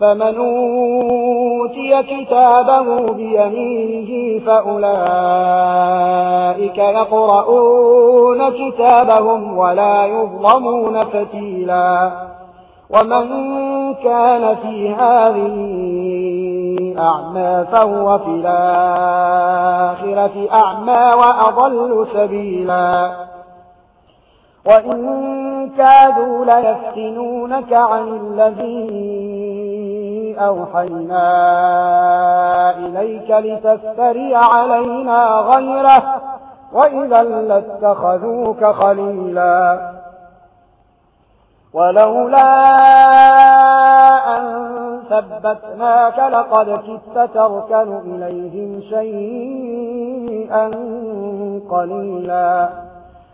فمن أوتي كتابه بيمينه فأولئك يقرؤون كتابهم ولا يظلمون فتيلا ومن كان في هذه أعمى فهو في الآخرة أعمى وأضل سبيلا وإن كادوا ليفتنونك عن الذين أوحينا إليك لتفتري علينا غيره وإذا لاتخذوك خليلا. ولولا أن ثبتناك لقد كدت تركن إليهم شيئا قليلا.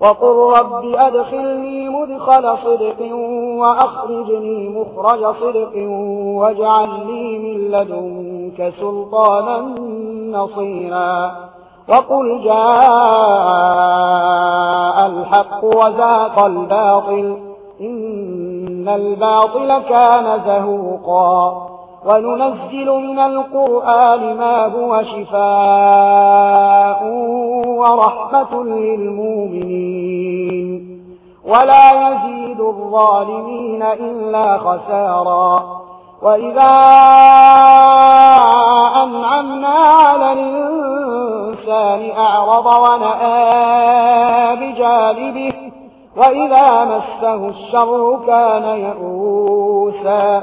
وقل رب أدخلني مدخل صدق وأخرجني مخرج صدق واجعلني من لدنك سلطانا نصيرا. وقل جاء الحق وزاق الباطل إن الباطل كان زهوقا. وننزل من القرآن ما هو شفاء ورحمة للمؤمنين. ولا يزيد الظالمين إلا خسارا. وإذا أنعمنا على الإنسان أعرض ونآى بجالبه وإذا مسه الشر كان يئوسا.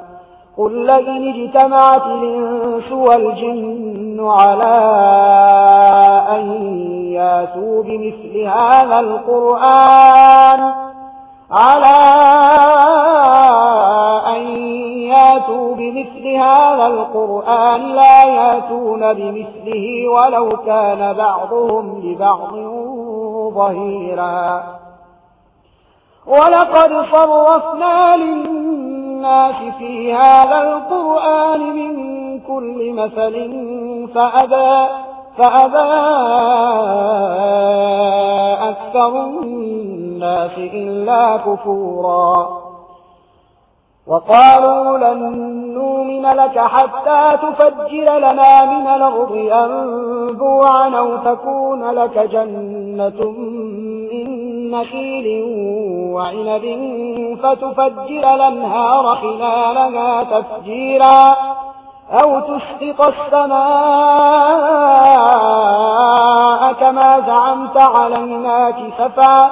قل لئن اجتمعت الإنس والجن على أن ياتوا بمثل هذا القرآن على أن ياتوا بمثل هذا القرآن لا ياتون بمثله ولو كان بعضهم لبعض ظهيرا. ولقد صرفنا للناس للناس في هذا القرآن من كل مثل فأبى, فأبى أكثر الناس إلا كفورا. وقالوا لن نؤمن لك حتى تفجر لنا من الأرض أنبوعا أو تكون لك جنة من نخيل وعنب فتفجر الأنهار خلالها تفجيرا أو تسقط السماء كما زعمت علينا كسفا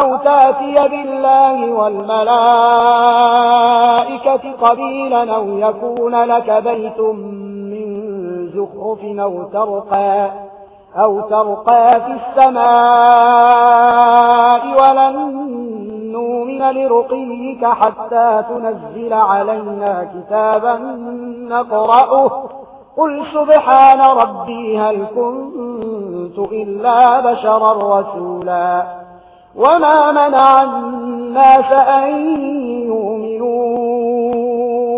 أو تاتي بالله والملائكة قبيلا أو يكون لك بيت من زخرف أو ترقى أو ترقى في السماء ولن نؤمن لرقيك حتى تنزل علينا كتابا نقرأه. قل سبحان ربي هل كنت إلا بشرا رسولا. وما منع الناس أن يؤمنوا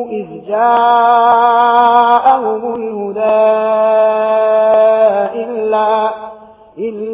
إذ جاءهم الهدى.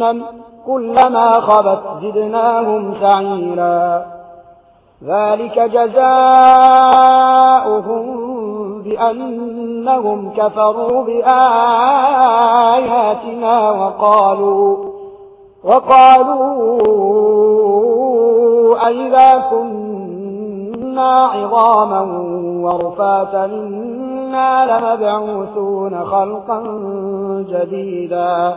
جهنم كلما خبت زدناهم سعيرا ذلك جزاؤهم بأنهم كفروا بآياتنا وقالوا وقالوا أئذا كنا عظاما ورفاتا إنا لمبعوثون خلقا جديدا